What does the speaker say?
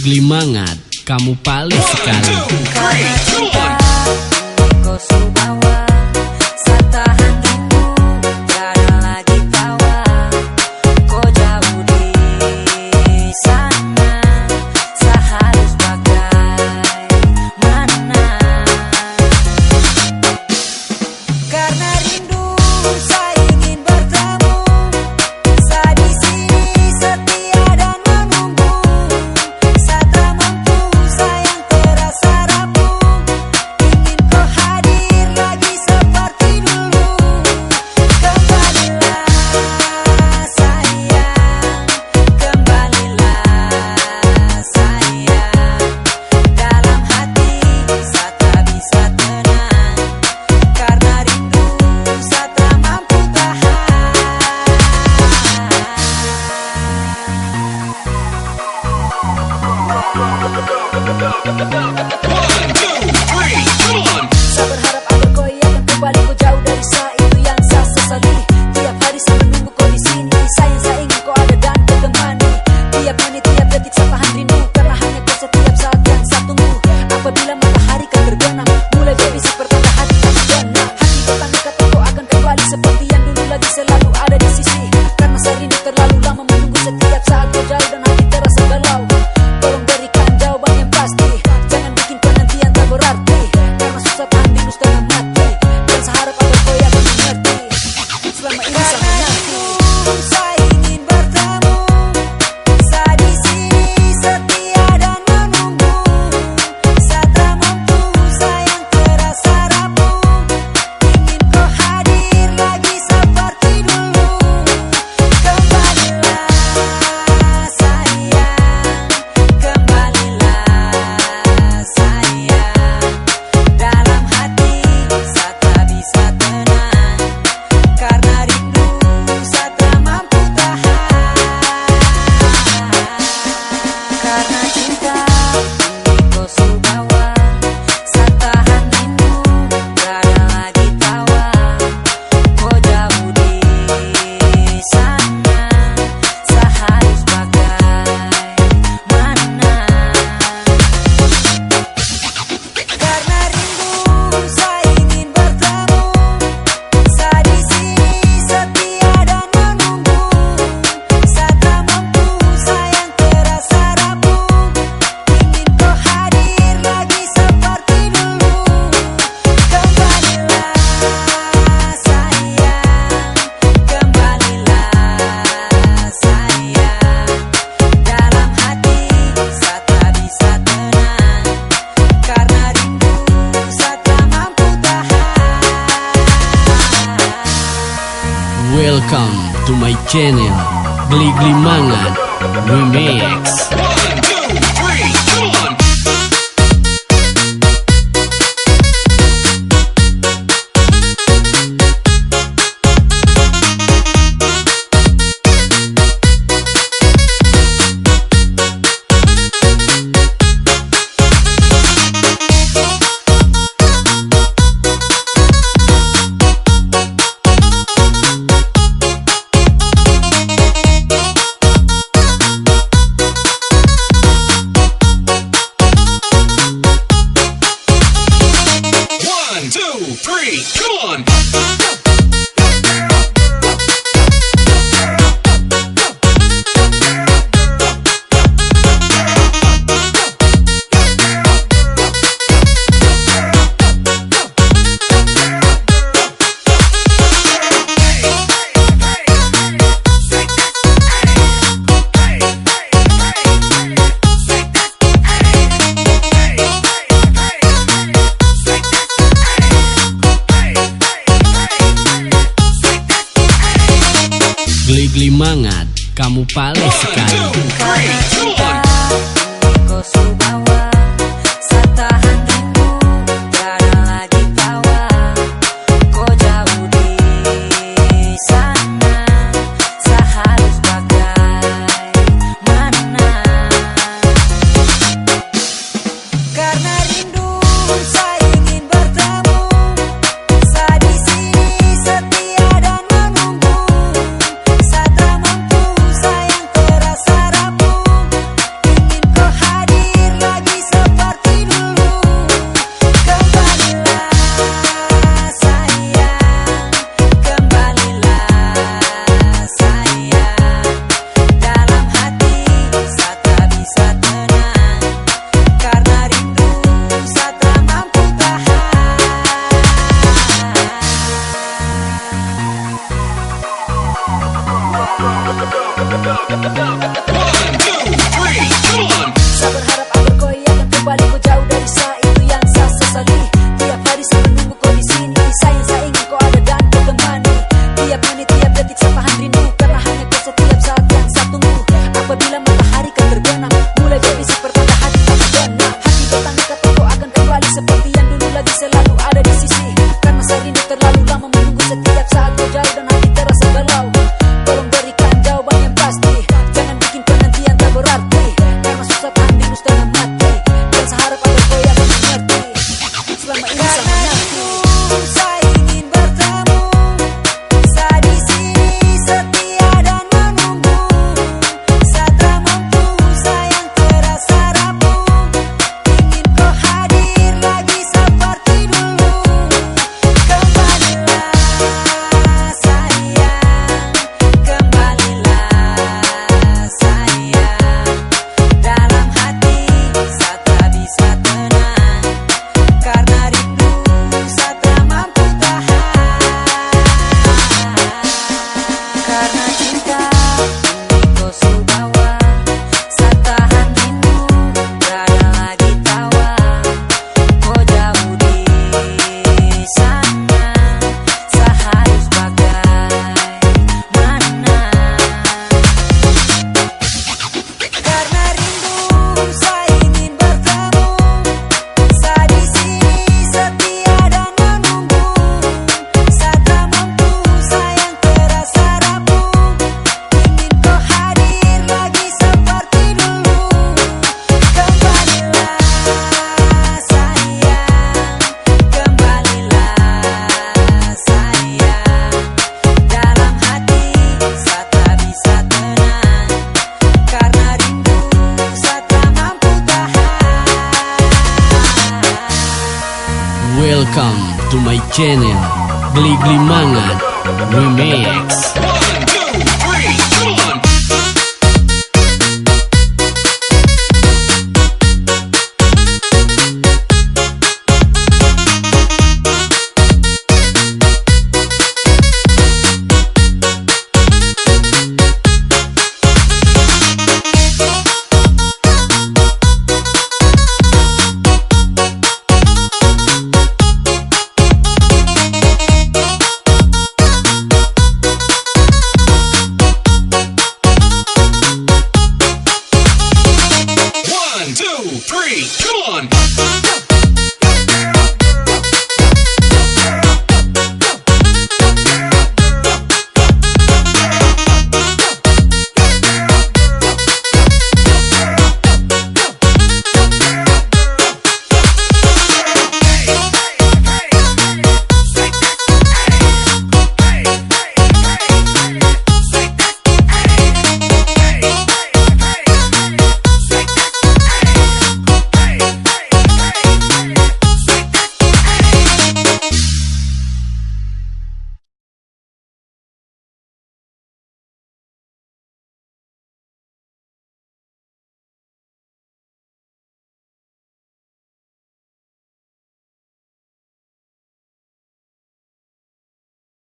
Gelimangat, kamu paling sekali. One, two. Welcome to my channel Gli Gli Mangan Remix. Glimangat Kamu paling sekali channel. Gli Gli Mangan. Remix free.